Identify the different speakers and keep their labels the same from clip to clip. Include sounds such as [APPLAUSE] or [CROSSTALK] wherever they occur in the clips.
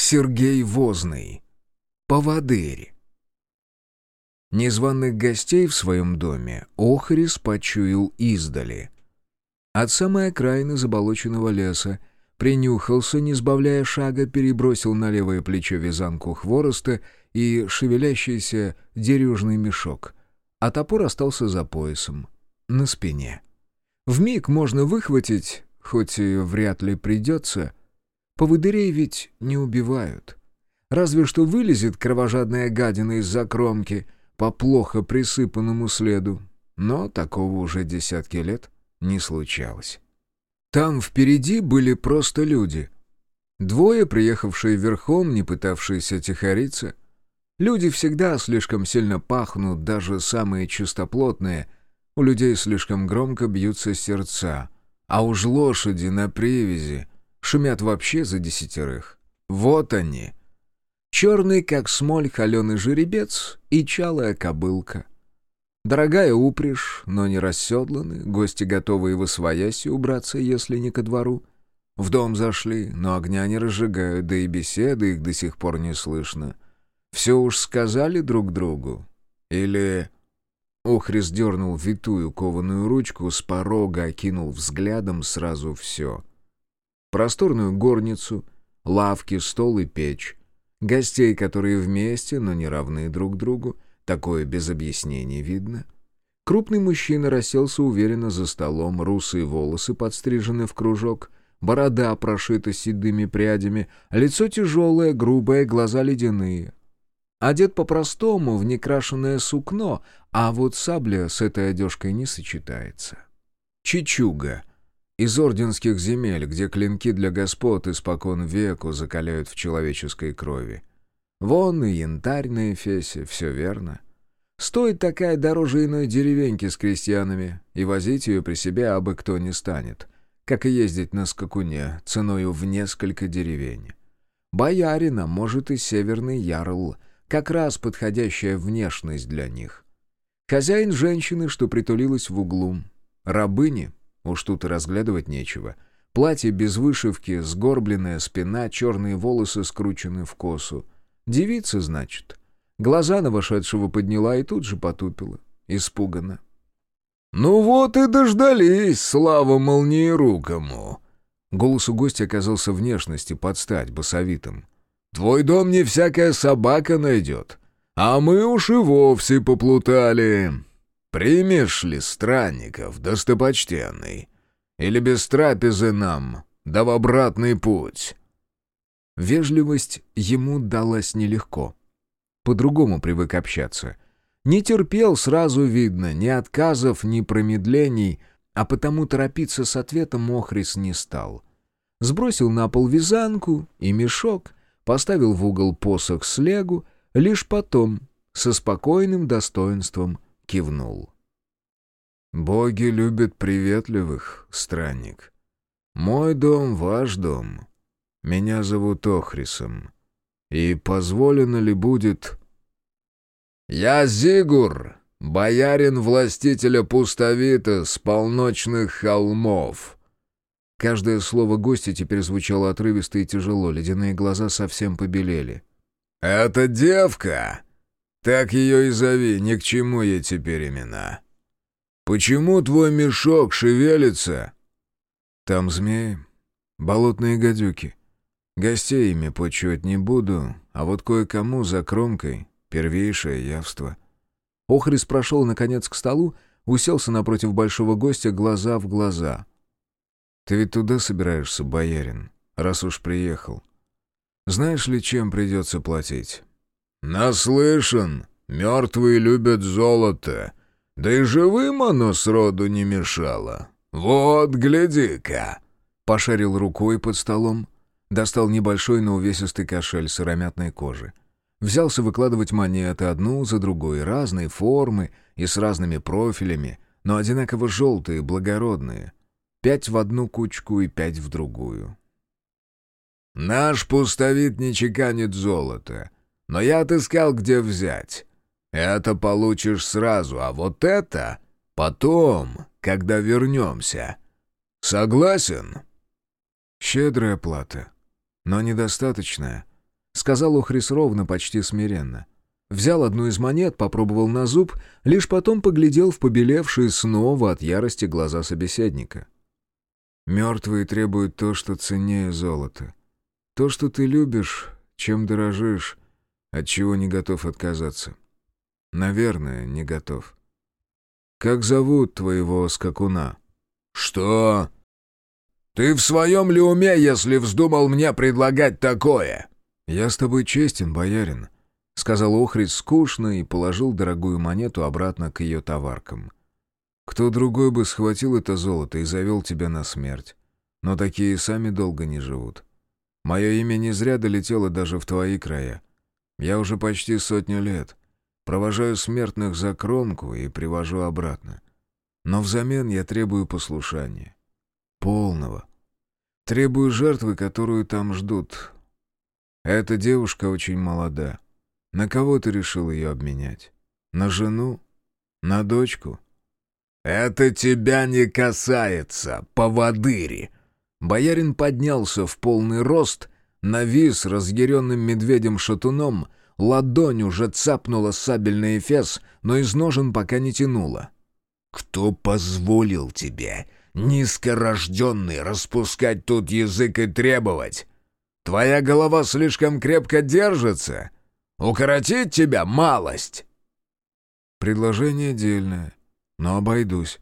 Speaker 1: Сергей Возный. Поводырь. Незваных гостей в своем доме Охрис почуял издали. От самой окраины заболоченного леса принюхался, не сбавляя шага, перебросил на левое плечо вязанку хвороста и шевелящийся дерюжный мешок, а топор остался за поясом, на спине. В миг можно выхватить, хоть и вряд ли придется, поводырей ведь не убивают. Разве что вылезет кровожадная гадина из-за кромки по плохо присыпанному следу, но такого уже десятки лет не случалось. Там впереди были просто люди. Двое, приехавшие верхом, не пытавшиеся тихориться. Люди всегда слишком сильно пахнут, даже самые чистоплотные — у людей слишком громко бьются сердца, а уж лошади на привязи шумят вообще за десятерых. Вот они. Черный, как смоль, холеный жеребец и чалая кобылка. Дорогая упряжь, но не расседланы, гости готовы и в освояси убраться, если не ко двору. В дом зашли, но огня не разжигают, да и беседы их до сих пор не слышно. Все уж сказали друг другу. Или Охрис дернул витую кованую ручку, с порога окинул взглядом сразу все. Просторную горницу, лавки, стол и печь. Гостей, которые вместе, но не равны друг другу. Такое без объяснений видно. Крупный мужчина расселся уверенно за столом, русые волосы подстрижены в кружок, борода прошита седыми прядями, лицо тяжелое, грубое, глаза ледяные. Одет по-простому, в некрашенное сукно, а вот сабля с этой одежкой не сочетается. Чичуга. Из орденских земель, где клинки для господ испокон веку закаляют в человеческой крови. Вон и янтарь на эфесе, все верно. Стоит такая дороже иной деревеньки с крестьянами, и возить ее при себе абы кто не станет, как и ездить на скакуне ценою в несколько деревень. Боярина, может, и северный ярл — как раз подходящая внешность для них. Хозяин женщины, что притулилась в углу. Рабыни, уж тут и разглядывать нечего. Платье без вышивки, сгорбленная спина, черные волосы скручены в косу. Девица, значит. Глаза на вошедшего подняла и тут же потупила. Испуганно. «Ну вот и дождались, слава молниерукому!» Голос у гостя оказался внешности под стать басовитым. Твой дом не всякая собака найдет, а мы уж и вовсе поплутали. Примешь ли странников, достопочтенный? Или без трапезы нам, да в обратный путь?» Вежливость ему далась нелегко. По-другому привык общаться. Не терпел, сразу видно, ни отказов, ни промедлений, а потому торопиться с ответом Охрис не стал. Сбросил на пол вязанку и мешок, поставил в угол посох слегу, лишь потом со спокойным достоинством кивнул. «Боги любят приветливых, странник. Мой дом — ваш дом. Меня зовут Охрисом. И позволено ли будет...» «Я Зигур, боярин властителя пустовита с полночных холмов», Каждое слово гостя теперь звучало отрывисто и тяжело, ледяные глаза совсем побелели. «Это девка! Так ее и зови, ни к чему ей теперь имена. Почему твой мешок шевелится?» «Там змеи, болотные гадюки. Гостей ими почивать не буду, а вот кое-кому за кромкой первейшее явство». Охрис прошел, наконец, к столу, уселся напротив большого гостя глаза в глаза — ты ведь туда собираешься, боярин, раз уж приехал. Знаешь ли, чем придется платить?» «Наслышан. Мертвые любят золото. Да и живым оно сроду не мешало. Вот, гляди-ка!» Пошарил рукой под столом, достал небольшой, но увесистый кошель сыромятной кожи. Взялся выкладывать монеты одну за другой, разной формы и с разными профилями, но одинаково желтые, благородные — Пять в одну кучку и пять в другую. «Наш пустовит не чеканит золото, но я отыскал, где взять. Это получишь сразу, а вот это потом, когда вернемся. Согласен?» «Щедрая плата, но недостаточная», сказал Охрис ровно, почти смиренно. Взял одну из монет, попробовал на зуб, лишь потом поглядел в побелевшие снова от ярости глаза собеседника. «Мертвые требуют то, что ценнее золота. То, что ты любишь, чем дорожишь, от чего не готов отказаться. Наверное, не готов. Как зовут твоего скакуна?»
Speaker 2: «Что? Ты в своем ли уме, если вздумал мне предлагать такое?»
Speaker 1: «Я с тобой честен, боярин», — сказал Охрид скучно и положил дорогую монету обратно к ее товаркам. «Кто другой бы схватил это золото и завел тебя на смерть. Но такие сами долго не живут. Мое имя не зря долетело даже в твои края. Я уже почти сотню лет. Провожаю смертных за кромку и привожу обратно. Но взамен я требую послушания. Полного. Требую жертвы, которую там ждут, эта девушка очень молода. На кого ты решил ее обменять? На жену? На дочку?»
Speaker 2: «Это тебя не касается, поводыри!»
Speaker 1: Боярин поднялся в полный рост, навис разъяренным медведем-шатуном, ладонь уже цапнула сабельный эфес, но из ножен пока не тянула.
Speaker 2: «Кто позволил тебе, низкорожденный, распускать тут язык и требовать? Твоя голова слишком крепко держится. Укоротить тебя малость!»
Speaker 1: Предложение дельное, но обойдусь.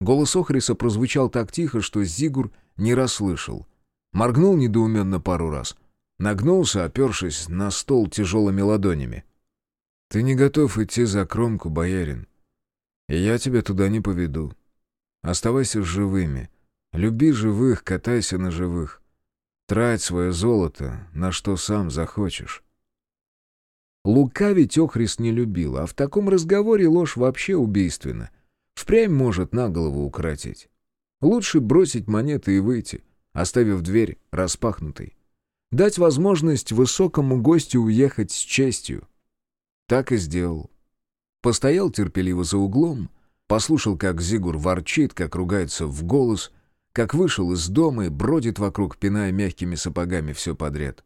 Speaker 1: Голос Охриса прозвучал так тихо, что Зигур не расслышал. Моргнул недоуменно пару раз. Нагнулся, опершись на стол тяжелыми ладонями. «Ты не готов идти за кромку, боярин. И я тебя туда не поведу. Оставайся живыми. Люби живых, катайся на живых. Трать свое золото, на что сам захочешь. Лукавить Охрис не любил, а в таком разговоре ложь вообще убийственна. Впрямь может на голову укоротить. Лучше бросить монеты и выйти, оставив дверь распахнутой. Дать возможность высокому гостю уехать с честью. Так и сделал. Постоял терпеливо за углом, послушал, как Зигур ворчит, как ругается в голос — как вышел из дома и бродит вокруг, пиная мягкими сапогами все подряд.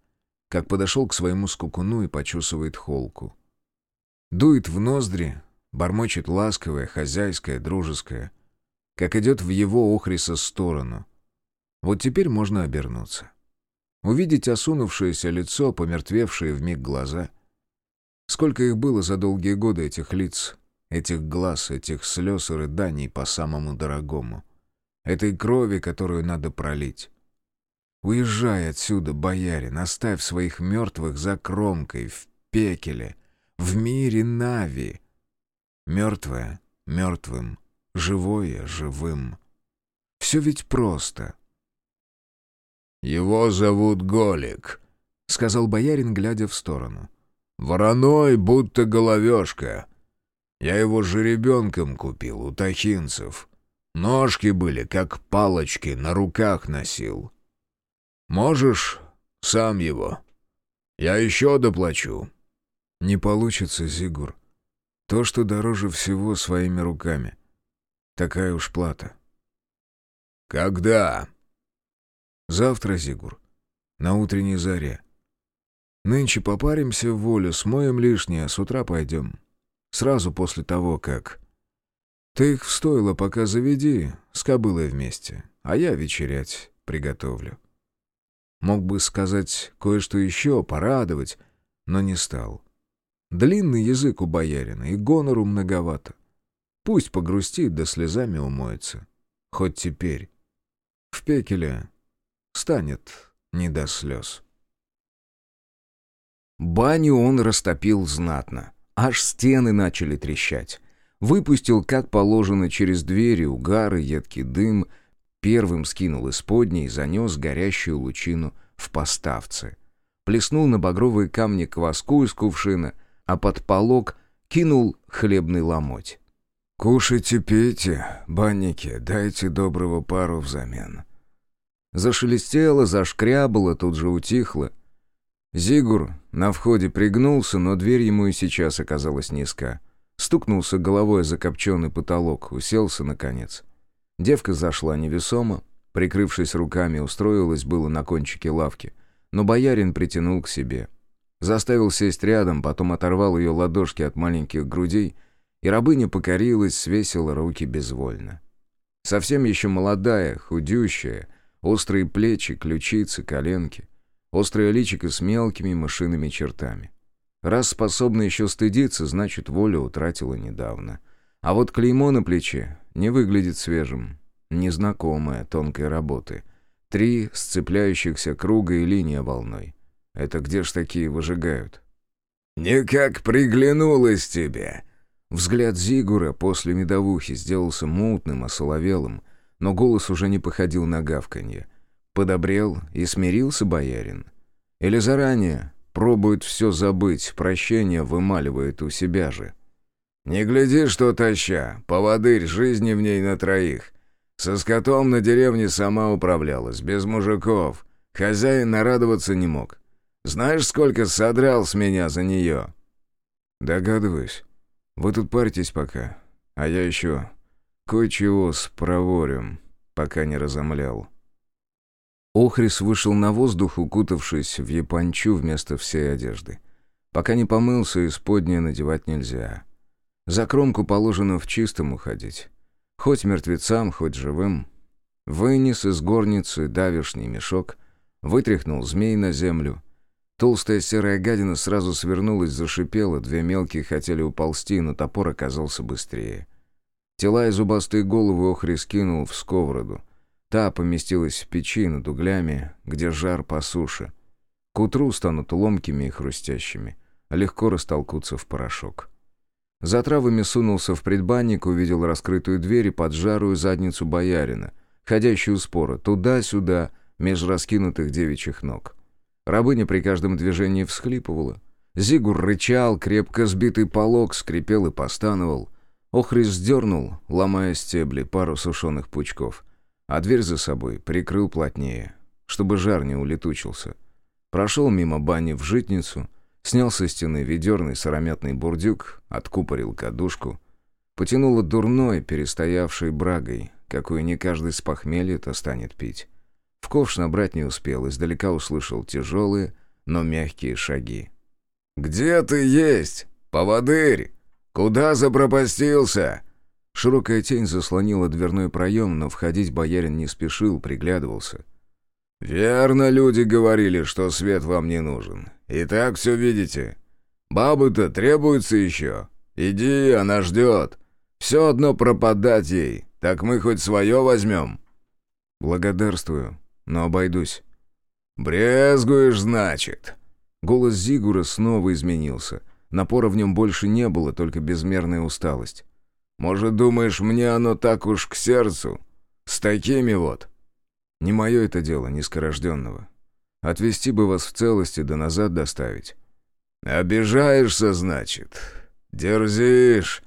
Speaker 1: Как подошел к своему скукуну и почесывает холку. Дует в ноздри, бормочет ласковое, хозяйское, дружеское. Как идет в его Охриса сторону. Вот теперь можно обернуться. Увидеть осунувшееся лицо, помертвевшие вмиг глаза. Сколько их было за долгие годы, этих лиц, этих глаз, этих слез и рыданий по самому дорогому — этой крови, которую надо пролить. Уезжай отсюда, боярин, оставь своих мертвых за кромкой, в пекеле, в мире Нави. Мертвое — мертвым, живое — живым. Все ведь просто.
Speaker 2: «Его зовут Голик», — сказал боярин, глядя в сторону. «Вороной, будто головешка. Я его жеребенком купил у тахинцев. Ножки были, как палочки, на руках носил. Можешь сам его? Я еще доплачу».
Speaker 1: «Не получится, Зигур. То, что дороже всего, своими руками. Такая уж плата».
Speaker 2: «Когда?»
Speaker 1: «Завтра, Зигур. На утренней заре. Нынче попаримся в волю, смоем лишнее, с утра пойдем. Сразу после того, как...» Ты их в стойло пока заведи, с кобылой вместе, а я вечерять приготовлю. Мог бы сказать кое-что еще, порадовать, но не стал. Длинный язык у боярина, и гонору многовато. Пусть погрустит, да слезами умоется. Хоть теперь. В пекеле станет не до слез.
Speaker 3: Баню он растопил знатно. Аж стены начали трещать выпустил, как положено, через двери угары, едкий дым, первым скинул исподней и занес горящую лучину в поставце. Плеснул на багровые камни кваску из кувшина, а под полог кинул хлебный ломоть.
Speaker 1: «Кушайте, пейте, банники, дайте доброго пару взамен».
Speaker 3: Зашелестело, зашкрябало, тут же утихло. Зигур на входе пригнулся, но дверь ему и сейчас оказалась низка. Стукнулся головой о закопченный потолок, уселся наконец. Девка зашла невесомо, прикрывшись руками, устроилась было на кончике лавки. но боярин притянул к себе. Заставил сесть рядом, потом оторвал ее ладошки от маленьких грудей, и рабыня покорилась, свесила руки безвольно. Совсем еще молодая, худющая, острые плечи, ключицы, коленки, острое личико с мелкими мышиными чертами. Раз способна еще стыдиться, значит, волю утратила недавно. А вот клеймо на плече не выглядит свежим, незнакомое, тонкой работы. Три сцепляющихся круга и линия волной. Это где ж такие выжигают?
Speaker 2: «Никак приглянулась тебе!»
Speaker 3: Взгляд Зигура после медовухи сделался мутным, осоловелым, но голос уже не походил на гавканье. Подобрел и смирился боярин. Или заранее пробует все забыть, прощение вымаливает у себя же.
Speaker 2: «Не гляди, что таща, поводырь, жизни в ней на троих. Со скотом на деревне сама управлялась, без мужиков. Хозяин нарадоваться не мог. Знаешь, сколько содрал с меня за нее?»
Speaker 3: «Догадываюсь. Вы тут парьтесь пока, а я еще кое-чего спроворю, пока не разомлял». Охрис вышел на воздух, укутавшись в япончу вместо всей одежды. Пока не помылся, исподнее надевать нельзя. За кромку положено в чистом уходить. Хоть мертвецам, хоть живым. Вынес из горницы давишний мешок, вытряхнул змей на землю, Толстая серая гадина сразу свернулась, зашипела, две мелкие хотели уползти, но топор оказался быстрее. Тела и зубастые головы Охри скинул в сковороду. Та поместилась в печи над углями, где жар по суше. К утру станут ломкими и хрустящими, а легко растолкутся в порошок. За травами сунулся в предбанник, увидел раскрытую дверь и поджарую задницу боярина, ходящую спора, туда-сюда, меж раскинутых девичьих ног. Рабыня при каждом движении всхлипывала. Зигур рычал, крепко сбитый полог скрипел и постановал. Охрис сдернул, ломая стебли, пару сушеных пучков, а дверь за собой прикрыл плотнее, чтобы жар не улетучился. Прошел мимо бани в житницу, снял со стены ведерный сыромятный бурдюк, откупорил кадушку, потянуло дурной, перестоявшей брагой, какую не каждый с похмелья-то станет пить. В ковш набрать не успел, издалека услышал тяжелые, но мягкие шаги.
Speaker 2: «Где ты есть, поводырь? Куда запропастился?»
Speaker 3: Широкая тень заслонила дверной проем, но входить боярин не спешил, приглядывался.
Speaker 2: «Верно люди говорили, что свет вам не нужен. И так все видите. Бабы-то требуется еще. Иди, она ждет. Все одно пропадать ей, так мы хоть свое возьмем».
Speaker 3: «Благодарствую», но обойдусь».
Speaker 2: «Брезгуешь, значит?»
Speaker 3: Голос Зигура снова изменился. Напора в нем больше не было, только безмерная усталость.
Speaker 2: «Может, думаешь, мне оно так уж к сердцу? С такими вот?»
Speaker 3: «Не мое это дело, низкорожденного. Отвезти бы вас в целости да назад доставить».
Speaker 2: «Обижаешься, значит? Дерзишь?»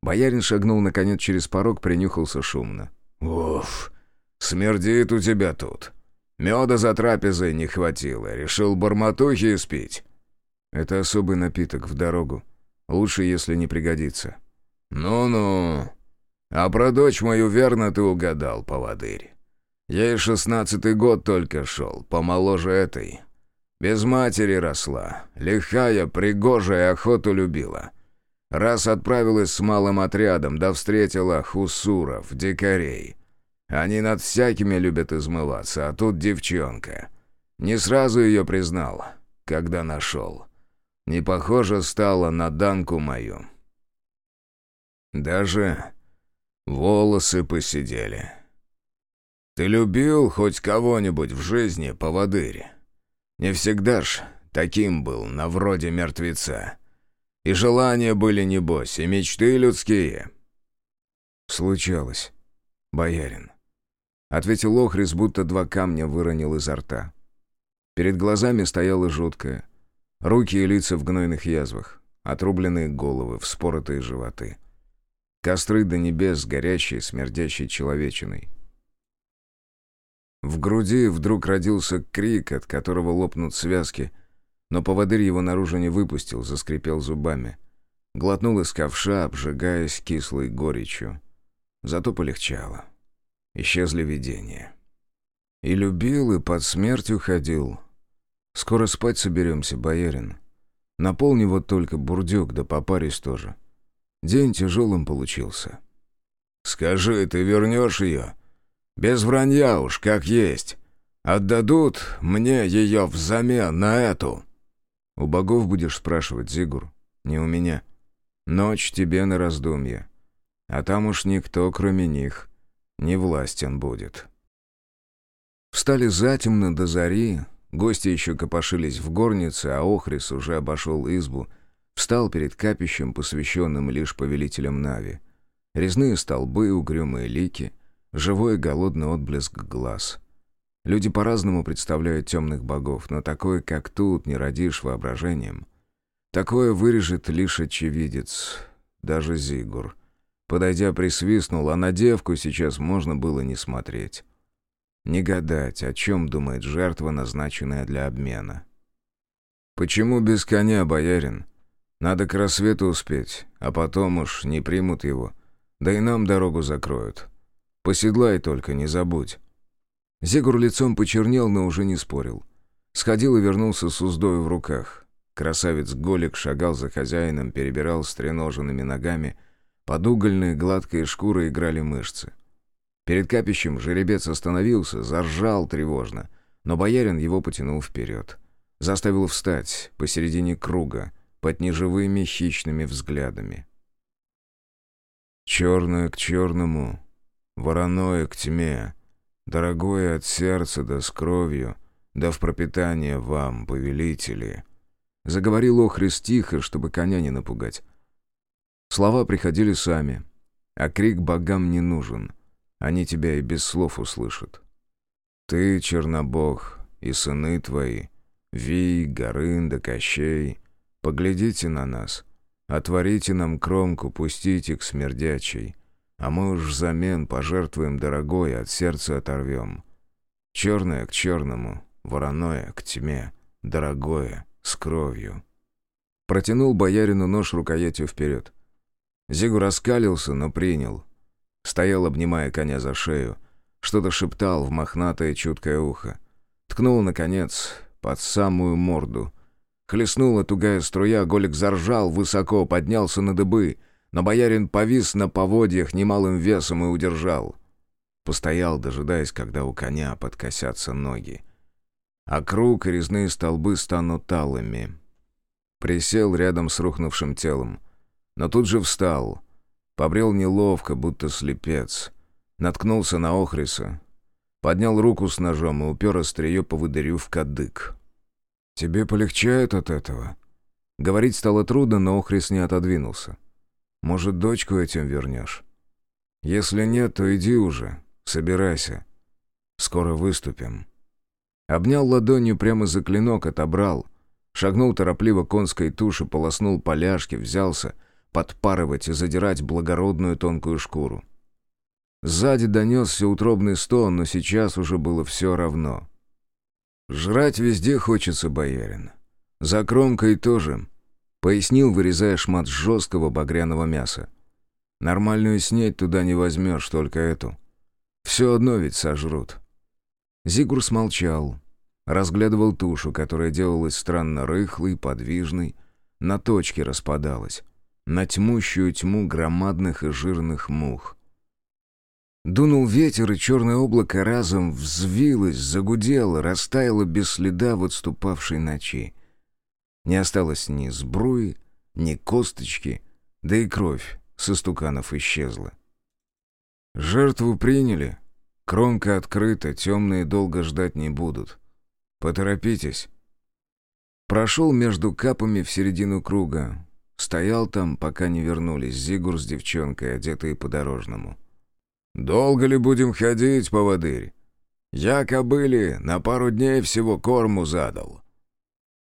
Speaker 3: Боярин шагнул, наконец, через порог, принюхался шумно.
Speaker 2: «Уф! «Смердит у тебя тут. Меда за трапезой не хватило. Решил барматухи спить».
Speaker 3: «Это особый напиток в дорогу. Лучше, если не пригодится».
Speaker 2: «Ну-ну. А про дочь мою верно ты угадал, поводырь. Ей шестнадцатый год только шел, помоложе этой. Без матери росла, лихая, пригожая, охоту любила. Раз отправилась с малым отрядом, да встретила хусуров, дикарей. Они над всякими любят измываться, а тут девчонка. Не сразу ее признал, когда нашел. Не похоже стало на Данку мою. Даже волосы посидели. Ты любил хоть кого-нибудь в жизни, поводырь? Не всегда ж таким был, на вроде мертвеца. И желания были, небось, и мечты людские.
Speaker 3: Случалось, боярин. — ответил Охрис, будто два камня выронил изо рта. Перед глазами стояло жуткое. Руки и лица в гнойных язвах, отрубленные головы, вспоротые животы. Костры до небес, горящие, смердящей человечиной. В груди вдруг родился крик, от которого лопнут связки, но поводырь его наружу не выпустил, заскрипел зубами. Глотнул из ковша, обжигаясь кислой горечью. Зато полегчало. Исчезли видения. И любил, и под смертью ходил. «Скоро спать соберемся, боярин. Наполни вот только бурдюк, да попарись тоже. День тяжелым получился».
Speaker 2: «Скажи, ты вернешь ее? Без вранья уж, как есть. Отдадут мне ее взамен на эту?»
Speaker 3: «У богов будешь спрашивать, Зигур, не у меня. Ночь тебе на раздумье. А там уж никто, кроме них, не властен будет». Встали затемно до зари, гости еще копошились в горнице, а Охрис уже обошел избу, встал перед капищем, посвященным лишь повелителям Нави. Резные столбы, угрюмые лики, живой голодный отблеск глаз. Люди по-разному представляют темных богов, но такое, как тут, не родишь воображением. Такое вырежет лишь очевидец, даже Зигур. Подойдя, присвистнул, а на девку сейчас можно было не смотреть. Не гадать, о чем думает жертва, назначенная для обмена. «Почему без коня, боярин? Надо к рассвету успеть, а потом уж не примут его. Да и нам дорогу закроют. Поседлай только, не забудь». Зегур лицом почернел, но уже не спорил. Сходил и вернулся с уздой в руках. Красавец Голик шагал за хозяином, перебирал стреноженными ногами. Под угольной гладкой шкурой играли мышцы. Перед капищем жеребец остановился, заржал тревожно, но боярин его потянул вперед. Заставил встать посередине круга, под неживыми хищными взглядами. «Черное к черному, вороное к тьме, дорогое от сердца да с кровью, да в пропитание вам, повелители». Заговорил Охрист тихо, чтобы коня не напугать. Слова приходили сами, а крик богам не нужен — они тебя и без слов услышат. Ты, Чернобог, и сыны твои, Вий, Горында, Кощей, поглядите на нас, отворите нам кромку, пустите к смердячей, а мы уж взамен пожертвуем дорогое, от сердца оторвем. Черное к черному, вороное к тьме, дорогое, с кровью. Протянул боярину нож рукоятью вперед. Зигу раскалился, но принял, Стоял, обнимая коня за шею. Что-то шептал в мохнатое чуткое ухо. Ткнул, наконец, под самую морду. Хлестнула тугая струя, Голик заржал, высоко поднялся на дыбы, но боярин повис на поводьях немалым весом и удержал. Постоял, дожидаясь, когда у коня подкосятся ноги. А круг и резные столбы станут талыми. Присел рядом с рухнувшим телом, но тут же встал — Побрел неловко, будто слепец. Наткнулся на Охриса. Поднял руку с ножом и упер острие по выдарю в кадык. «Тебе полегчает от этого?» Говорить стало трудно, но Охрис не отодвинулся. «Может, дочку этим вернешь?» «Если нет, то иди уже, собирайся. Скоро выступим». Обнял ладонью прямо за клинок, отобрал. Шагнул торопливо конской туши, полоснул поляшки, взялся — подпарывать и задирать благородную тонкую шкуру. Сзади донесся утробный стон, но сейчас уже было все равно. «Жрать везде хочется, боярин. За кромкой тоже», — пояснил, вырезая шмат жесткого багряного мяса. «Нормальную снеть туда не возьмешь, только эту. Все одно ведь сожрут». Зигур смолчал, разглядывал тушу, которая делалась странно рыхлой, подвижной, на точке распадалась на тьмущую тьму громадных и жирных мух. Дунул ветер, и черное облако разом взвилось, загудело, растаяло без следа в отступавшей ночи. Не осталось ни сбруи, ни косточки, да и кровь со стуканов исчезла. Жертву приняли. Кромка открыта, темные долго ждать не будут. Поторопитесь. Прошел между капами в середину круга, Стоял там, пока не вернулись Зигур с девчонкой, одетые по-дорожному. «Долго ли будем ходить, поводырь? Я кобыли на пару дней всего корму задал».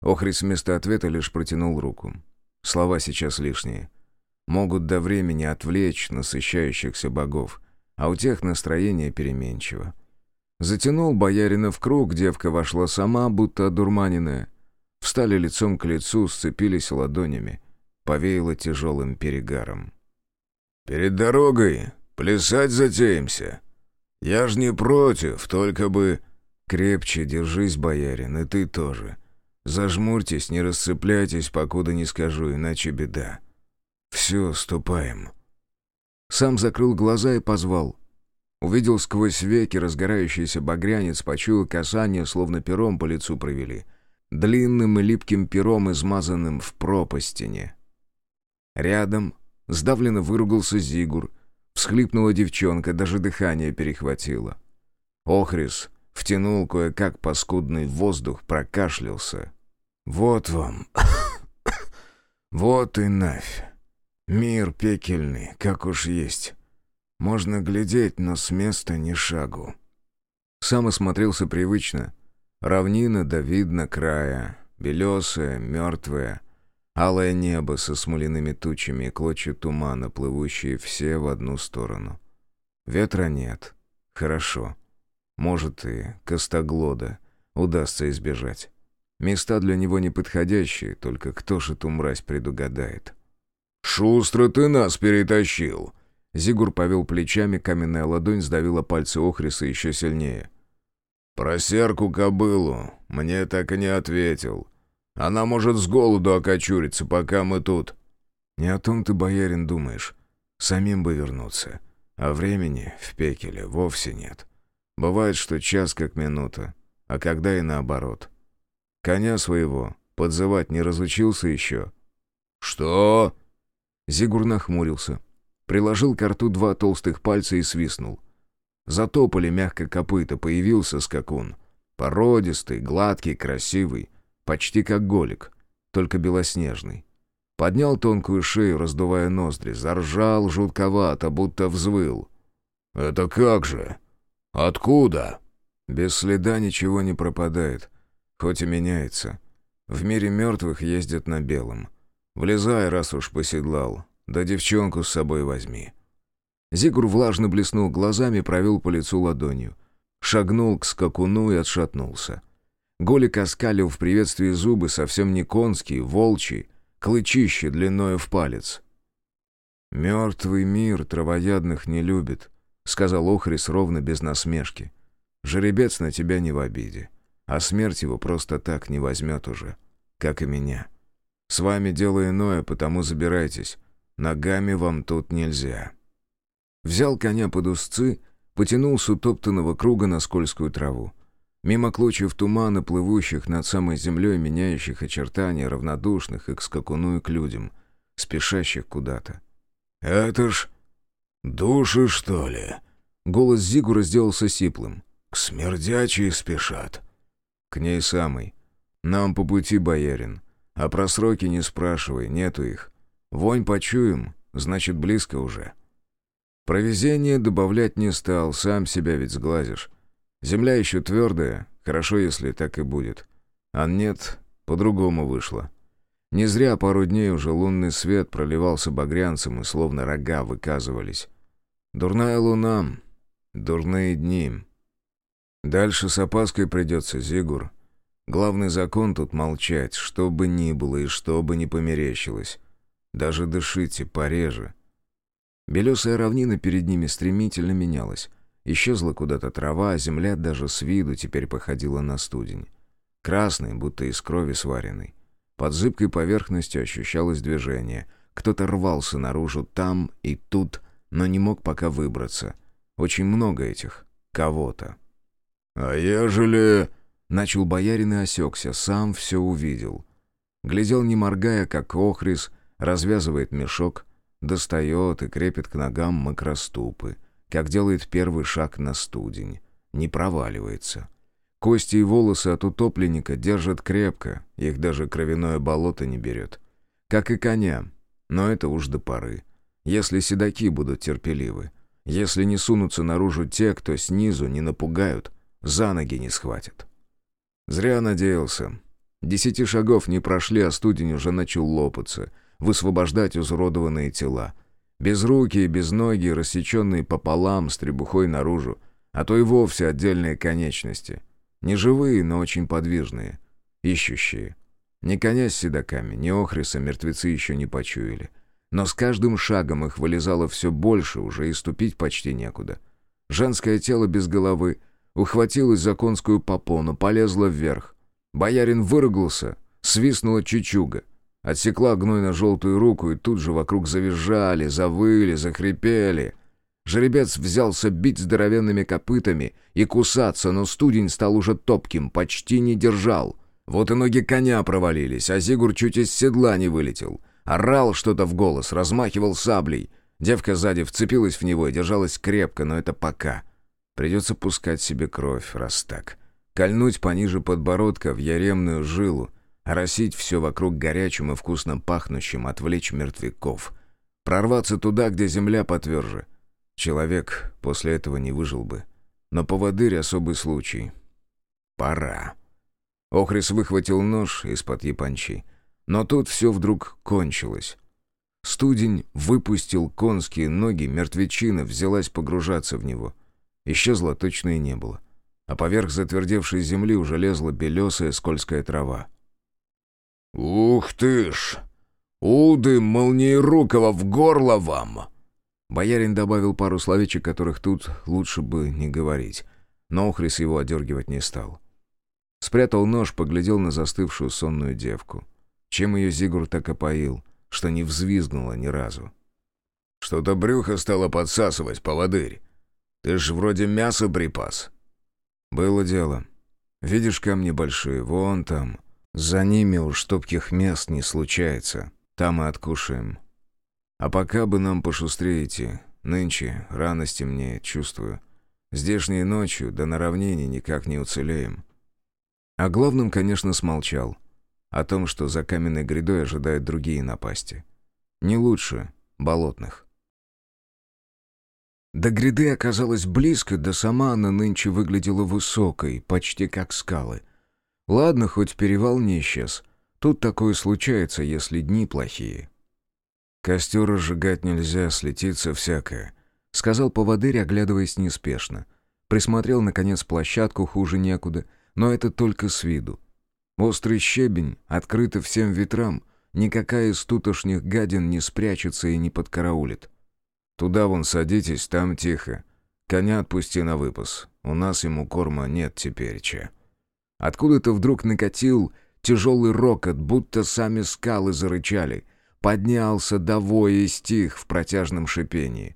Speaker 3: Охрис вместо ответа лишь протянул руку. Слова сейчас лишние. Могут до времени отвлечь насыщающихся богов, а у тех настроение переменчиво. Затянул боярина в круг, девка вошла сама, будто одурманенная. Встали лицом к лицу, сцепились ладонями — повеяло тяжелым перегаром. «Перед дорогой плясать затеемся. Я ж не против, только бы...» «Крепче держись, боярин, и ты тоже.
Speaker 2: Зажмурьтесь, не расцепляйтесь, покуда не скажу, иначе беда. Все, ступаем».
Speaker 3: Сам закрыл глаза и позвал. Увидел сквозь веки разгорающийся багрянец, почуял касание, словно пером по лицу провели. Длинным и липким пером, измазанным в пропастине. Рядом сдавленно выругался Зигур. Всхлипнула девчонка, даже дыхание перехватило. Охрис втянул кое-как паскудный воздух, прокашлялся.
Speaker 2: «Вот вам. [COUGHS] вот и нафь. Мир пекельный, как уж есть. Можно глядеть, но с места ни шагу».
Speaker 3: Сам осмотрелся привычно. Равнина да видно края, белесая, мертвая, алое небо со смоляными тучами и клочья тумана, плывущие все в одну сторону. Ветра нет. Хорошо. Может и Костоглода удастся избежать. Места для него неподходящие, только кто ж эту мразь предугадает.
Speaker 2: «Шустро ты нас перетащил!»
Speaker 3: Зигур повел плечами, каменная ладонь сдавила пальцы Охриса еще сильнее.
Speaker 2: «Про серку кобылу мне так и не ответил. Она может с голоду окочуриться, пока мы тут».
Speaker 3: «Не о том ты, боярин, думаешь. Самим бы вернуться. А времени в пекеле вовсе нет. Бывает, что час как минута, а когда и наоборот. Коня своего подзывать не разучился еще».
Speaker 2: «Что?»
Speaker 3: Зигур нахмурился. Приложил к рту два толстых пальца и свистнул. Затопали мягко копыта, появился скакун. Породистый, гладкий, красивый, почти как голик, только белоснежный. Поднял тонкую шею, раздувая ноздри, заржал жутковато, будто взвыл.
Speaker 2: «Это как же? Откуда?»
Speaker 3: Без следа ничего не пропадает, хоть и меняется. В мире мертвых ездят на белом. Влезай, раз уж поседлал, да девчонку с собой возьми». Зигур влажно блеснул глазами, провел по лицу ладонью. Шагнул к скакуну и отшатнулся. Голик оскалил в приветствии зубы, совсем не конские, волчьи, клычище длиною в палец. «Мертвый мир травоядных не любит», — сказал Охрис ровно без насмешки. «Жеребец на тебя не в обиде, а смерть его просто так не возьмет уже, как и меня. С вами дело иное, потому забирайтесь, Ногами вам тут нельзя». Взял коня под узцы, потянул с утоптанного круга на скользкую траву. Мимо клочьев тумана, плывущих над самой землей, меняющих очертания, равнодушных и к скакуну и к людям, спешащих куда-то.
Speaker 2: «Это ж души, что ли?»
Speaker 3: Голос Зигура сделался сиплым.
Speaker 2: «К смердячей спешат».
Speaker 3: «К ней самой. Нам по пути, боярин. А про сроки не спрашивай, нету их. Вонь почуем, значит, близко уже. Провезение добавлять не стал, сам себя ведь сглазишь. Земля еще твердая, хорошо, если так и будет. А нет, по-другому вышло. Не зря пару дней уже лунный свет проливался багрянцем и словно рога выказывались. Дурная луна, дурные дни. Дальше с опаской придется, Зигур. Главный закон тут молчать, что бы ни было и что бы ни померещилось. Даже дышите пореже. Белесая равнина перед ними стремительно менялась. Исчезла куда-то трава, а земля даже с виду теперь походила на студень. Красный, будто из крови сваренный. Под зыбкой поверхностью ощущалось движение. Кто-то рвался наружу там и тут, но не мог пока выбраться. Очень много этих. Кого-то.
Speaker 2: «А ежели...»
Speaker 3: — начал боярин и осекся, сам все увидел. Глядел, не моргая, как Охрис развязывает мешок, достает и крепит к ногам макроступы, как делает первый шаг на студень, не проваливается. Кости и волосы от утопленника держат крепко, их даже кровяное болото не берет. Как и коня, но это уж до поры. Если седаки будут терпеливы, если не сунутся наружу те, кто снизу не напугают, за ноги не схватят. Зря надеялся. Десяти шагов не прошли, а студень уже начал лопаться — высвобождать изуродованные тела. Без руки и без ноги, рассеченные пополам, с требухой наружу, а то и вовсе отдельные конечности. Не живые, но очень подвижные, ищущие. Ни коня с седаками, ни охриса мертвецы еще не почуяли. Но с каждым шагом их вылезало все больше, уже и ступить почти некуда. Женское тело без головы ухватилось за конскую попону, полезло вверх. Боярин выругался, свистнула чучуга. Отсекла гнойно-желтую руку, и тут же вокруг завизжали, завыли, захрипели. Жеребец взялся бить здоровенными копытами и кусаться, но студень стал уже топким, почти не держал. Вот и ноги коня провалились, а Зигур чуть из седла не вылетел. Орал что-то в голос, размахивал саблей. Девка сзади вцепилась в него и держалась крепко, но это пока. Придется пускать себе кровь, раз так. Кольнуть пониже подбородка в яремную жилу, оросить все вокруг горячим и вкусно пахнущим, отвлечь мертвяков. Прорваться туда, где земля потверже. Человек после этого не выжил бы. Но поводырь — особый случай. Пора. Охрис выхватил нож из-под япончи. Но тут все вдруг кончилось. Студень выпустил конские ноги, мертвечина взялась погружаться в него. Исчезла точно и не было. А поверх затвердевшей земли уже лезла белесая скользкая трава.
Speaker 2: «Ух ты ж! Уды молниерукого в горло вам!»
Speaker 3: Боярин добавил пару словечек, которых тут лучше бы не говорить. Но Охрис его одергивать не стал. Спрятал нож, поглядел на застывшую сонную девку. Чем ее Зигур так опоил, что не взвизгнула ни разу?
Speaker 2: «Что-то брюхо стало подсасывать, поводырь. Ты ж вроде мясо припас».
Speaker 3: «Было дело. Видишь камни большие, вон там. За ними уж топких мест не случается. Там и откушаем. А пока бы нам пошустрее идти. Нынче рано стемнеет, чувствую. Здешней ночью да на никак не уцелеем». А главным, конечно, смолчал. О том, что за каменной грядой ожидают другие напасти. Не лучше болотных. До гряды оказалось близко, да сама она нынче выглядела высокой, почти как скалы. Ладно, хоть перевал не исчез. Тут такое случается, если дни плохие. «Костер разжигать нельзя, слетится всякое», — сказал поводырь, оглядываясь неспешно. Присмотрел, наконец, площадку, хуже некуда, но это только с виду. Острый щебень, открытый всем ветрам, никакая из тутошних гадин не спрячется и не подкараулит. Туда вон садитесь, там тихо. Коня отпусти на выпас, у нас ему корма нет теперь-че. Откуда-то вдруг накатил тяжелый рокот, будто сами скалы зарычали. Поднялся до и стих в протяжном шипении.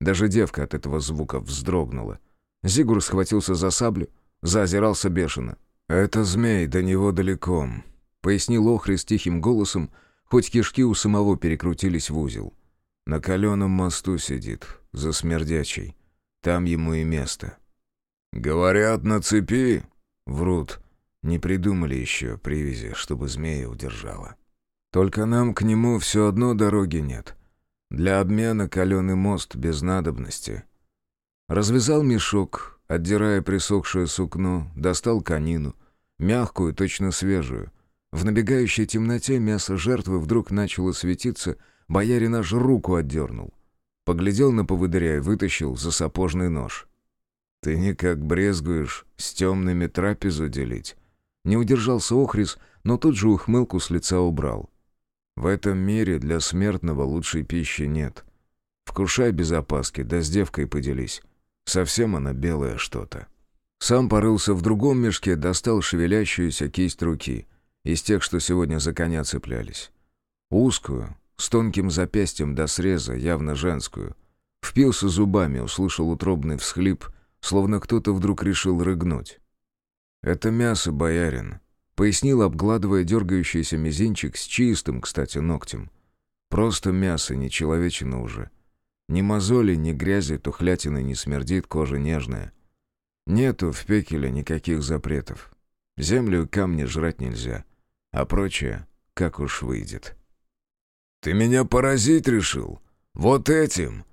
Speaker 3: Даже девка от этого звука вздрогнула. Зигур схватился за саблю, заозирался бешено. «Это змей, до него далеко», — пояснил Охрис тихим голосом, хоть кишки у самого перекрутились в узел. «На каленом мосту сидит, за смердячей. Там ему и место».
Speaker 2: «Говорят, на цепи?»
Speaker 3: «Врут. Не придумали еще привязи, чтобы змея удержала. Только нам к нему все одно дороги нет. Для обмена каленый мост без надобности». Развязал мешок, Отдирая присохшее сукно, достал конину, мягкую, точно свежую. В набегающей темноте мясо жертвы вдруг начало светиться, боярин аж руку отдернул. Поглядел на поводыря и вытащил за сапожный нож. «Ты никак брезгуешь с темными трапезу делить?» Не удержался Охрис, но тут же ухмылку с лица убрал. «В этом мире для смертного лучшей пищи нет. Вкушай без опаски, да с девкой поделись. Совсем она белая что-то. Сам порылся в другом мешке, достал шевелящуюся кисть руки, из тех, что сегодня за коня цеплялись. Узкую, с тонким запястьем до среза, явно женскую. Впился зубами, услышал утробный всхлип, словно кто-то вдруг решил рыгнуть. «Это мясо, боярин», — пояснил, обгладывая дергающийся мизинчик с чистым, кстати, ногтем. «Просто мясо, не человечина уже. Ни мозоли, ни грязи, тухлятины не смердит, кожа нежная. Нету в пекеле никаких запретов. Землю камни жрать нельзя, а прочее как уж выйдет.
Speaker 2: «Ты меня поразить решил? Вот этим?»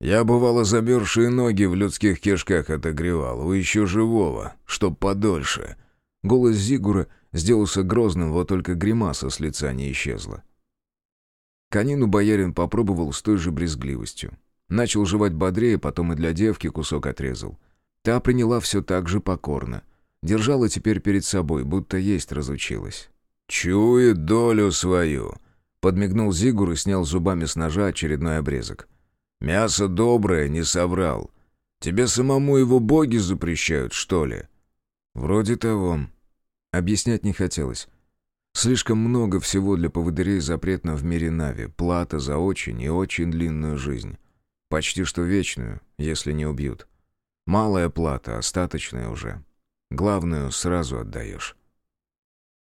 Speaker 2: Я, бывало, замерзшие ноги в людских кишках отогревал, у еще живого, чтоб подольше.
Speaker 3: Голос Зигура сделался грозным, вот только гримаса с лица не исчезла. Конину боярин попробовал с той же брезгливостью. Начал жевать бодрее, потом и для девки кусок отрезал. Та приняла все так же покорно. Держала теперь перед собой, будто есть разучилась.
Speaker 2: «Чует долю свою», — подмигнул
Speaker 3: Зигур и снял зубами с ножа очередной обрезок.
Speaker 2: «Мясо доброе, не соврал. Тебе самому его боги запрещают, что ли?»
Speaker 3: «Вроде того. Объяснять не хотелось. Слишком много всего для поводырей запретно в мире Нави, плата за очень и очень длинную жизнь. Почти что вечную, если не убьют. Малая плата, остаточная уже. Главную сразу отдаешь.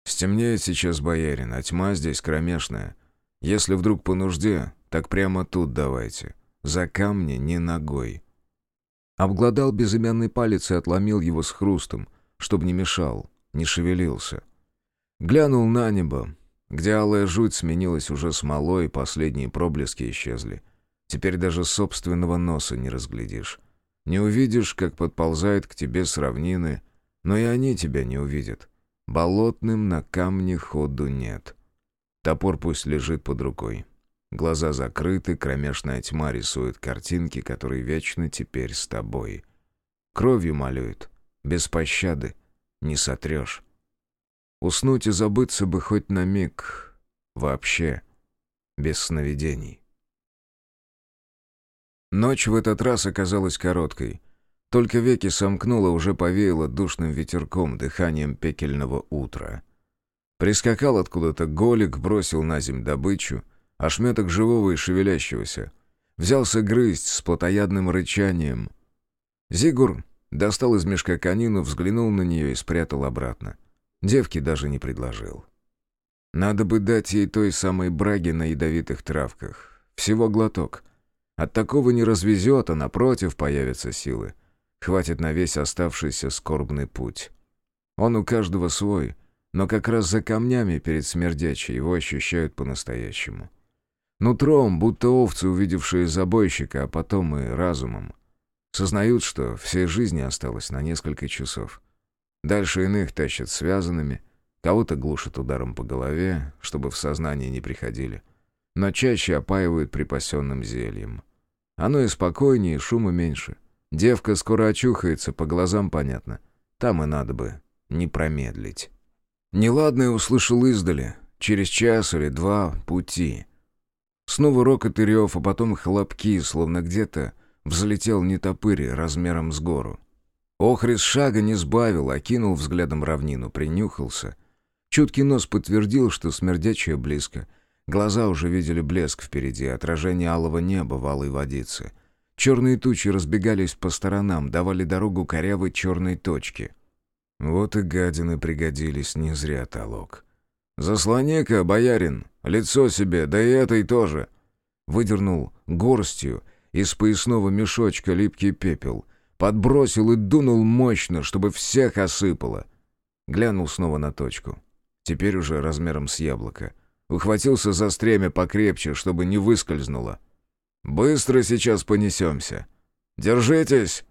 Speaker 3: Стемнеет сейчас, боярин, а тьма здесь кромешная. Если вдруг по нужде, так прямо тут давайте. За камни не ногой. Обглодал безымянный палец и отломил его с хрустом, чтобы не мешал, не шевелился. Глянул на небо, где алая жуть сменилась уже смолой, и последние проблески исчезли. Теперь даже собственного носа не разглядишь. Не увидишь, как подползает к тебе с равнины, но и они тебя не увидят. Болотным на камне ходу нет. Топор пусть лежит под рукой. Глаза закрыты, кромешная тьма рисует картинки, которые вечно теперь с тобой. Кровью малюет, без пощады, не сотрешь. Уснуть и забыться бы хоть на миг, вообще, без сновидений. Ночь в этот раз оказалась короткой. Только веки сомкнуло, уже повеяло душным ветерком, дыханием пекельного утра. Прискакал откуда-то голик, бросил на земь добычу, ошметок живого и шевелящегося. Взялся грызть с плотоядным рычанием. Зигур достал из мешка конину, взглянул на нее и спрятал обратно. Девки даже не предложил. Надо бы дать ей той самой браги на ядовитых травках. Всего глоток. От такого не развезет, а напротив появятся силы. Хватит на весь оставшийся скорбный путь. Он у каждого свой, но как раз за камнями перед смердячей его ощущают по-настоящему. Нутром, будто овцы, увидевшие забойщика, а потом и разумом. Сознают, что всей жизни осталось на несколько часов. Дальше иных тащат связанными, кого-то глушат ударом по голове, чтобы в сознание не приходили. Но чаще опаивают припасенным зельем. Оно и спокойнее, и шума меньше. Девка скоро очухается, по глазам понятно. Там и надо бы не промедлить. Неладное услышал издали, через час или два пути — Снова рокот и рев, а потом хлопки, словно где-то взлетел нетопырь размером с гору. Охрис шага не сбавил, окинул взглядом равнину, принюхался. Чуткий нос подтвердил, что смердячая близко. Глаза уже видели блеск впереди, отражение алого неба в алой водице. Черные тучи разбегались по сторонам, давали дорогу корявой черной точке. Вот и гадины пригодились, не зря толок. «Заслони-ка, боярин, лицо себе, да и этой тоже!» Выдернул горстью из поясного мешочка липкий пепел, подбросил и дунул мощно, чтобы всех осыпало. Глянул снова на точку. Теперь уже размером с яблоко. Ухватился за стремя покрепче, чтобы не выскользнуло. «Быстро сейчас понесемся. Держитесь!»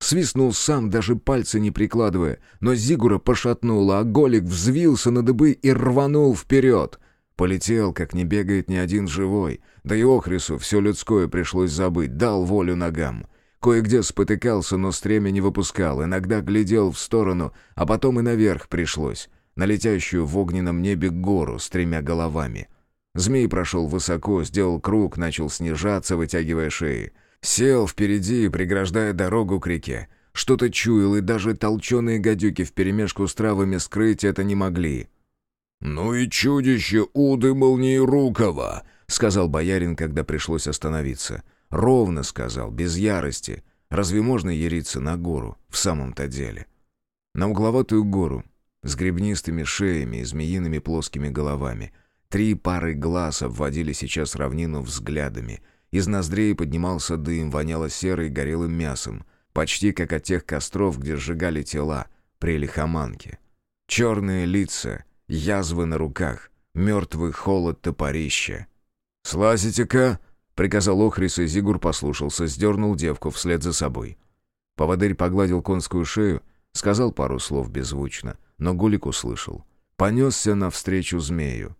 Speaker 3: Свистнул сам, даже пальцы не прикладывая, но Зигура пошатнуло, а Голик взвился на дыбы и рванул вперед. Полетел, как не бегает ни один живой. Да и Охрису все людское пришлось забыть, дал волю ногам. Кое-где спотыкался, но стремя не выпускал, иногда глядел в сторону, а потом и наверх пришлось, на летящую в огненном небе гору с тремя головами. Змей прошел высоко, сделал круг, начал снижаться, вытягивая шеи. Сел впереди, преграждая дорогу к реке. Что-то чуял, и даже толченые гадюки вперемешку с травами скрыть это не могли. «Ну и чудище Уды Молниерукова!» — сказал боярин, когда пришлось остановиться. Ровно сказал, без ярости. Разве можно яриться на гору, в самом-то деле? На угловатую гору, с гребнистыми шеями и змеиными плоскими головами. Три пары глаз обводили сейчас равнину взглядами — из ноздрей поднимался дым, воняло серой горелым мясом, почти как от тех костров, где сжигали тела при лихоманке. Черные лица, язвы на руках, мертвый холод топорища. «Слазите-ка!» — приказал Охрис, и Зигур послушался, сдернул девку вслед за собой. Поводырь погладил конскую шею, сказал пару слов беззвучно, но Гулик услышал. Понесся навстречу змею.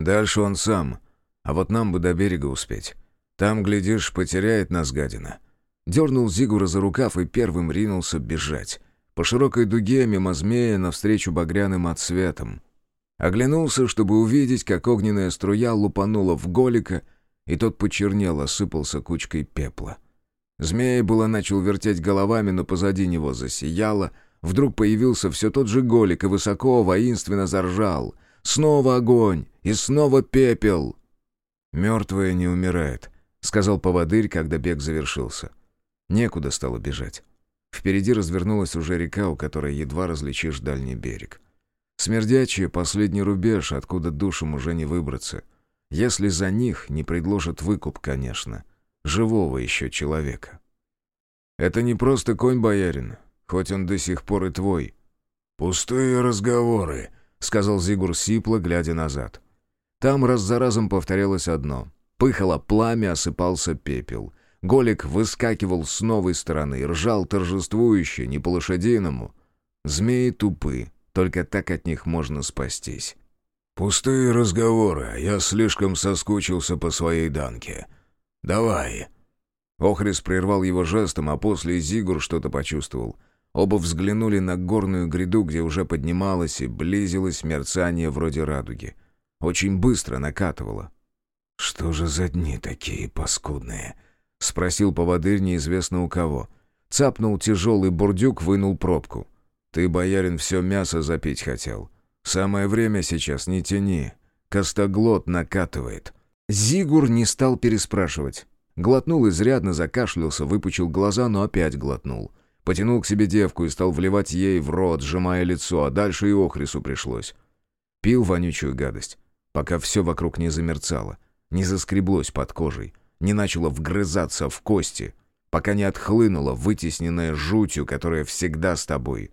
Speaker 3: Дальше он сам, а вот нам бы до берега успеть. Там, глядишь, потеряет нас гадина». Дернул Зигура за рукав и первым ринулся бежать. По широкой дуге мимо змея навстречу багряным отсветам. Оглянулся, чтобы увидеть, как огненная струя лупанула в голика, и тот почернел, осыпался кучкой пепла. Змея было начал вертеть головами, но позади него засияло, Вдруг появился все тот же Голик и высоко, воинственно заржал. Снова огонь и снова пепел. «Мертвая не умирает», — сказал поводырь, когда бег завершился. Некуда стало бежать. Впереди развернулась уже река, у которой едва различишь дальний берег. Смердячие — последний рубеж, откуда душам уже не выбраться. Если за них не предложат выкуп, конечно. Живого еще человека. «Это не просто конь, боярин, хоть он до сих пор и твой».
Speaker 2: «Пустые разговоры», — сказал Зигур сипло, глядя назад.
Speaker 3: Там раз за разом повторялось одно. Пыхало пламя, осыпался пепел. Голик выскакивал с новой стороны, ржал торжествующе, не по-лошадиному. Змеи тупы, только так от них можно спастись.
Speaker 2: «Пустые разговоры, я слишком соскучился по своей Данке. Давай».
Speaker 3: Охрис прервал его жестом, а после Зигур что-то почувствовал. Оба взглянули на горную гряду, где уже поднималось и близилось мерцание вроде радуги. Очень быстро накатывало.
Speaker 2: «Что же за дни такие паскудные?»
Speaker 3: — спросил поводырь неизвестно у кого. Цапнул тяжелый бурдюк, вынул пробку. «Ты, боярин, все мясо запить хотел. Самое время сейчас, не тяни. Костоглот накатывает». Зигур не стал переспрашивать. Глотнул изрядно, закашлялся, выпучил глаза, но опять глотнул. Потянул к себе девку и стал вливать ей в рот, сжимая лицо, а дальше и Охрису пришлось. Пил вонючую гадость, пока все вокруг не замерцало, не заскреблось под кожей, не начало вгрызаться в кости, пока не отхлынуло, вытесненное жутью, которая всегда с тобой.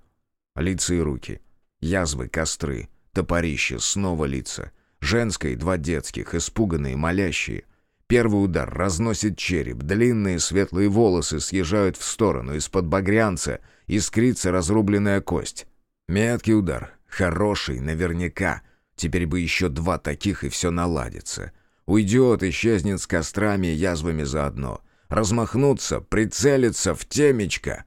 Speaker 3: Лица и руки, язвы, костры, топорища, снова лица. Женское два детских, испуганные, молящие. Первый удар разносит череп, длинные светлые волосы съезжают в сторону, из-под багрянца искрится разрубленная кость. Меткий удар, хороший, наверняка. Теперь бы еще два таких, и все наладится. Уйдет, исчезнет с кострами и язвами заодно. Размахнуться, прицелиться в темечко.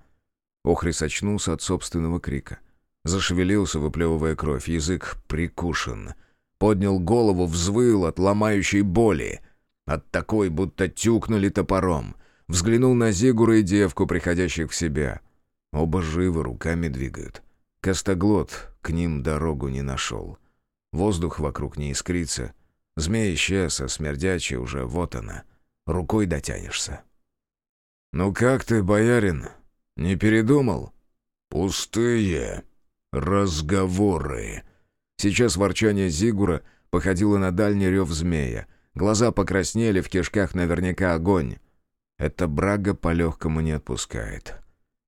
Speaker 3: Охрис очнулся от собственного крика. Зашевелился, выплевывая кровь, язык прикушен. Поднял голову, взвыл от ломающей боли. От такой, будто тюкнули топором. Взглянул на Зигура и девку, приходящих в себя. Оба живы, руками двигают. Костоглот к ним дорогу не нашел. Воздух вокруг не искрится. Змей исчез, а смердячий уже вот она. Рукой дотянешься. «Ну как ты, боярин? Не передумал?»
Speaker 2: «Пустые разговоры».
Speaker 3: Сейчас ворчание Зигура походило на дальний рев змея. Глаза покраснели, в кишках наверняка огонь. Это брага по-легкому не отпускает.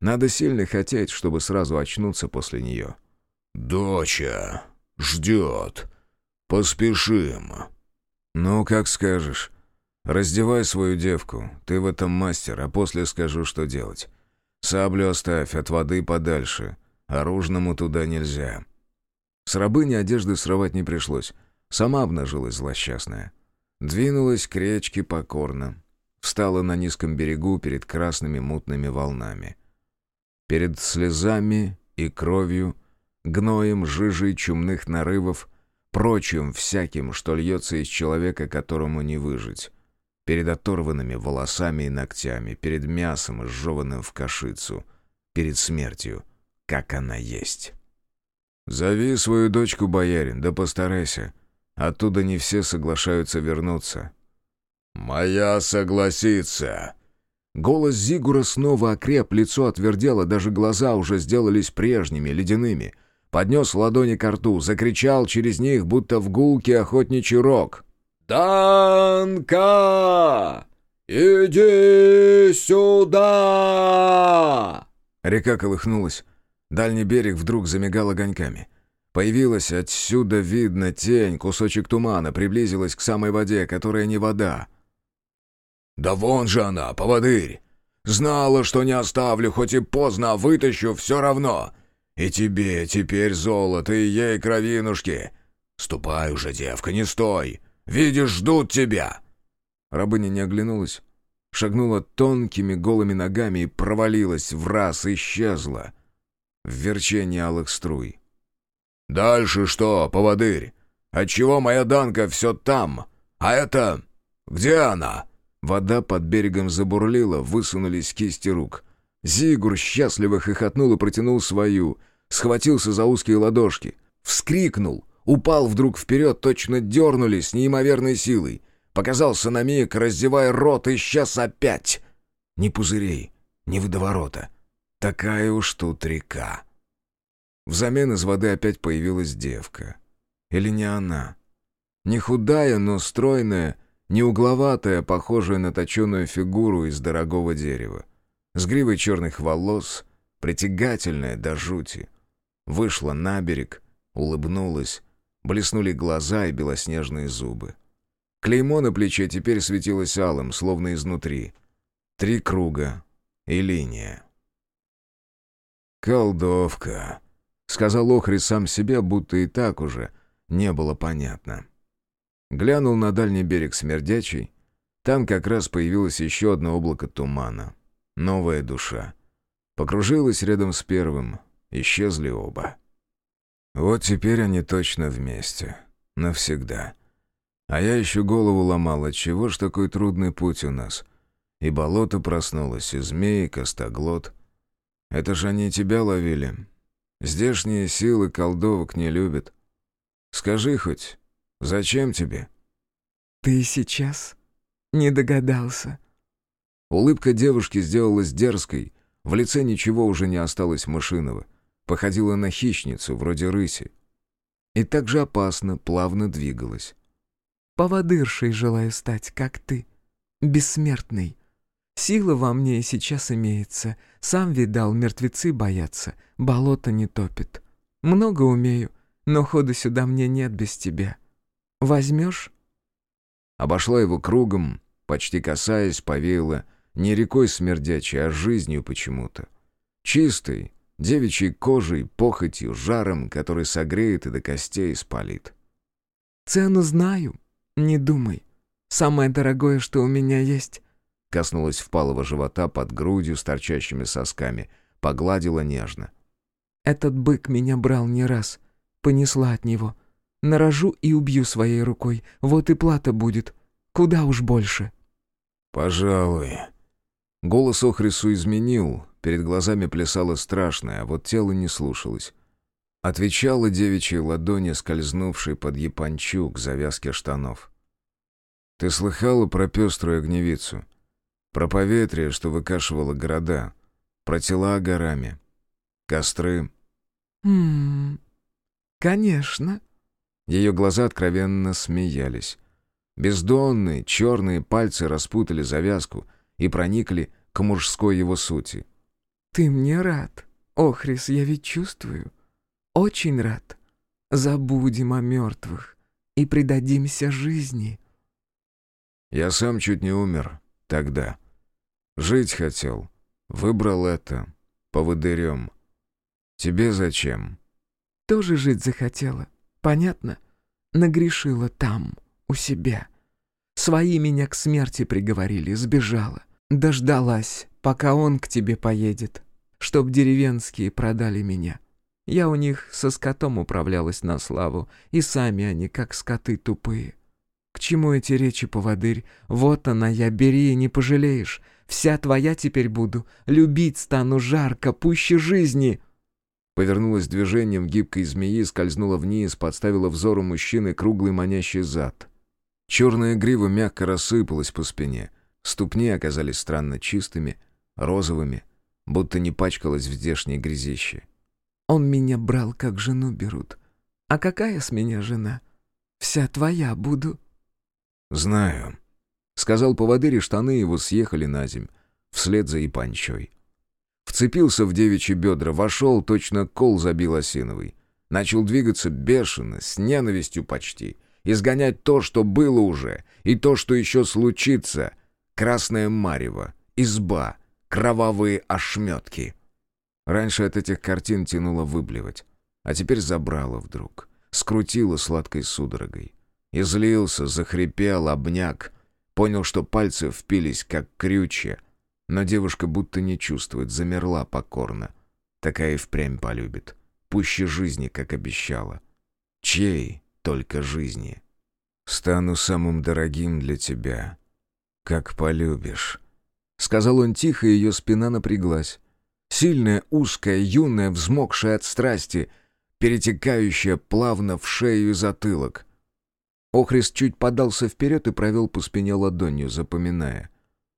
Speaker 3: Надо сильно хотеть, чтобы сразу очнуться после нее.
Speaker 2: «Доча ждет. Поспешим».
Speaker 3: «Ну, как скажешь. Раздевай свою девку, ты в этом мастер, а после скажу, что делать. Саблю оставь, от воды подальше. Оружному туда нельзя». С рабыни одежды срывать не пришлось. Сама обнажилась злосчастная. Двинулась к речке покорно. Встала на низком берегу перед красными мутными волнами. Перед слезами и кровью, гноем, жижей чумных нарывов — прочим всяким, что льется из человека, которому не выжить. Перед оторванными волосами и ногтями, перед мясом, изжеванным в кашицу, перед смертью, как она есть. «Зови свою дочку, боярин, да постарайся. Оттуда не все соглашаются вернуться».
Speaker 2: «Моя согласится!»
Speaker 3: Голос Зигура снова окреп, лицо отвердело, даже глаза уже сделались прежними, ледяными — поднес ладони к рту, закричал через них, будто в гулке охотничий рог. «Данка! Иди сюда!» Река колыхнулась. Дальний берег вдруг замигал огоньками. Появилась отсюда, видно, тень, кусочек тумана, приблизилась к самой воде, которая не вода.
Speaker 2: «Да вон же она, поводырь! Знала, что не оставлю, хоть и поздно, а вытащу все равно. И тебе теперь золото, и ей кровинушки. Ступай уже, девка, не стой. Видишь, ждут тебя.
Speaker 3: Рабыня не оглянулась, шагнула тонкими голыми ногами и провалилась в раз, исчезла в верчении алых струй.
Speaker 2: «Дальше что, поводырь? Отчего моя Данка все там? А это... Где она?»
Speaker 3: Вода под берегом забурлила, высунулись кисти рук. Зигур счастливо хохотнул и протянул свою, схватился за узкие ладошки, вскрикнул, упал вдруг вперед, точно дернули с неимоверной силой. Показался на миг, раздевая рот, и сейчас опять. Ни пузырей, ни водоворота. Такая уж тут река. Взамен из воды опять появилась девка. Или не она? Не худая, но стройная, не угловатая, похожая на точеную фигуру из дорогого дерева. С гривой черных волос, притягательная до жути. Вышла на берег, улыбнулась, блеснули глаза и белоснежные зубы. Клеймо на плече теперь светилось алым, словно изнутри. Три круга и линия. «Колдовка», — сказал Охри сам себе, будто и так уже не было понятно. Глянул на дальний берег Смердячий. Там как раз появилось еще одно облако тумана. Новая душа. Покружилась рядом с первым. Исчезли оба. Вот теперь они точно вместе. Навсегда. А я еще голову ломал, отчего ж такой трудный путь у нас. И болото проснулось, и змеи, и костоглот. Это ж они тебя ловили. Здешние силы колдовок не любят. Скажи хоть, Зачем тебе?»
Speaker 4: «Ты сейчас не догадался».
Speaker 3: Улыбка девушки сделалась дерзкой, в лице ничего уже не осталось машинного, походила на хищницу, вроде рыси. И так же опасно, плавно двигалась.
Speaker 4: «Поводыршей желаю стать, как ты, бессмертный. Сила во мне и сейчас имеется. Сам видал, мертвецы боятся, болото не топит. Много умею, но хода сюда мне нет без тебя. Возьмешь?»
Speaker 3: Обошла его кругом, почти касаясь, повеяла не рекой смердячей, а жизнью почему-то. Чистой, девичьей кожей, похотью, жаром, который согреет и до костей спалит.
Speaker 4: «Цену знаю, не думай. Самое дорогое, что у меня есть...»
Speaker 3: Коснулась впалого живота под грудью с торчащими сосками, погладила нежно.
Speaker 4: «Этот бык меня брал не раз. Понесла от него. Нарожу и убью своей рукой. Вот и плата будет. Куда уж больше».
Speaker 3: «Пожалуй». Голос Охрису изменил. Перед глазами плясало страшное, а вот тело не слушалось. Отвечала девичьей ладони, скользнувшей под япончук завязки штанов. «Ты слыхала про пеструю огневицу? Про поветрие, что выкашивало города? Про тела горами? Костры?»
Speaker 4: «Хм... Конечно»,
Speaker 3: ее глаза откровенно смеялись. Бездонные, черные пальцы распутали завязку и проникли к мужской его сути.
Speaker 4: «Ты мне рад, Охрис, я ведь чувствую. Очень рад. Забудем о мертвых и предадимся жизни».
Speaker 3: Я сам чуть не умер тогда. Жить хотел. Выбрал это. Поводырем. Тебе зачем?
Speaker 4: Тоже жить захотела. Понятно? Нагрешила там, у себя. Свои меня к смерти приговорили, сбежала. Дождалась, пока он к тебе поедет, чтоб деревенские продали меня. Я у них со скотом управлялась на славу, и сами они, как скоты тупые. К чему эти речи, поводырь? Вот она я, бери и не пожалеешь. Вся твоя теперь буду, любить стану жарко, пуще жизни.
Speaker 3: Повернулась движением гибкой змеи, скользнула вниз, подставила взору мужчины круглый манящий зад. Черная грива мягко рассыпалась по спине. Ступни оказались странно чистыми, розовыми, будто не пачкалась в здешней грязище.
Speaker 4: «Он меня брал, как жену берут. А какая с меня жена? Вся твоя буду».
Speaker 3: «Знаю», — сказал поводырь, и штаны его съехали на земь, вслед за Ипанчой. Вцепился в девичьи бедра, вошел, точно кол забил осиновый. Начал двигаться бешено, с ненавистью почти. Изгонять то, что было уже, и то, что еще случится. Красное марево, изба, кровавые ошметки. Раньше от этих картин тянуло выблевать, а теперь забрало вдруг. Скрутило сладкой судорогой. Излился, захрипел, обняк. Понял, что пальцы впились, как крючья — но девушка будто не чувствует, замерла покорно. Такая и впрямь полюбит. Пуще жизни, как обещала. Чей только жизни? Стану самым дорогим для тебя. Как полюбишь. Сказал он тихо, и ее спина напряглась. Сильная, узкая, юная, взмокшая от страсти, перетекающая плавно в шею и затылок. Охрист чуть подался вперед и провел по спине ладонью, запоминая.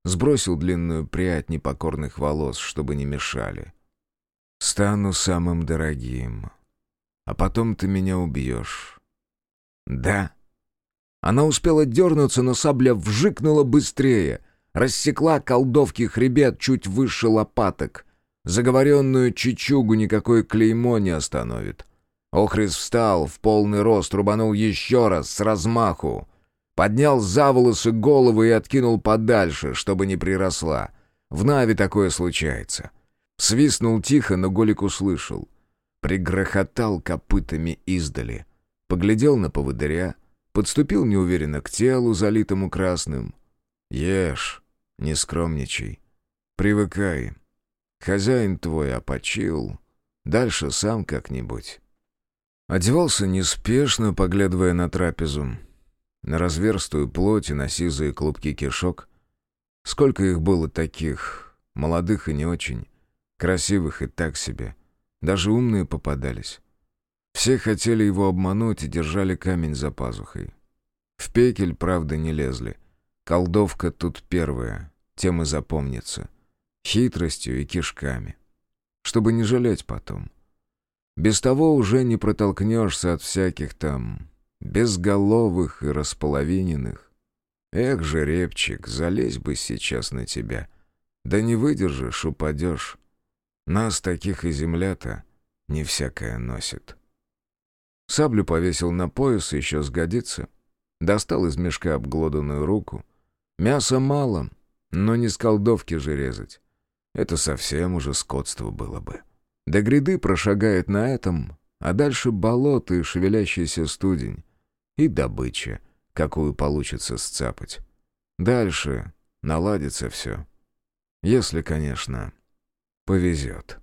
Speaker 3: Сбросил длинную прядь непокорных волос, чтобы не мешали. «Стану самым дорогим. А потом ты меня убьешь». «Да». Она успела дернуться, но сабля вжикнула быстрее. Рассекла колдовки хребет чуть выше лопаток. Заговоренную чичугу никакое клеймо не остановит. Охрис встал, в полный рост рубанул еще раз, с размаху. Поднял за волосы голову и откинул подальше, чтобы не приросла. В Нави такое случается. Свистнул тихо, но Голик услышал. Пригрохотал копытами издали. Поглядел на поводыря, подступил неуверенно к телу, залитому красным. «Ешь, не скромничай. Привыкай. Хозяин твой опочил. Дальше сам как-нибудь». Одевался неспешно, поглядывая на трапезу. На разверстую плоть и на сизые клубки кишок. Сколько их было таких, молодых и не очень, красивых и так себе. Даже умные попадались. Все хотели его обмануть и держали камень за пазухой. В пекель, правда, не лезли. Колдовка тут первая, тем и запомнится. Хитростью и кишками. Чтобы не жалеть потом. — без того уже не протолкнешься от всяких там безголовых и располовиненных. Эх, жеребчик, залезь бы сейчас на тебя. Да не выдержишь, упадешь. Нас таких и земля-то не всякая носит. Саблю повесил на пояс, еще сгодится. Достал из мешка обглоданную руку. Мяса мало, но не с колдовки же резать. Это совсем уже скотство было бы. До гряды прошагает на этом, а дальше болото и шевелящийся студень. И добыча, какую получится сцапать. Дальше наладится все. Если, конечно, повезет.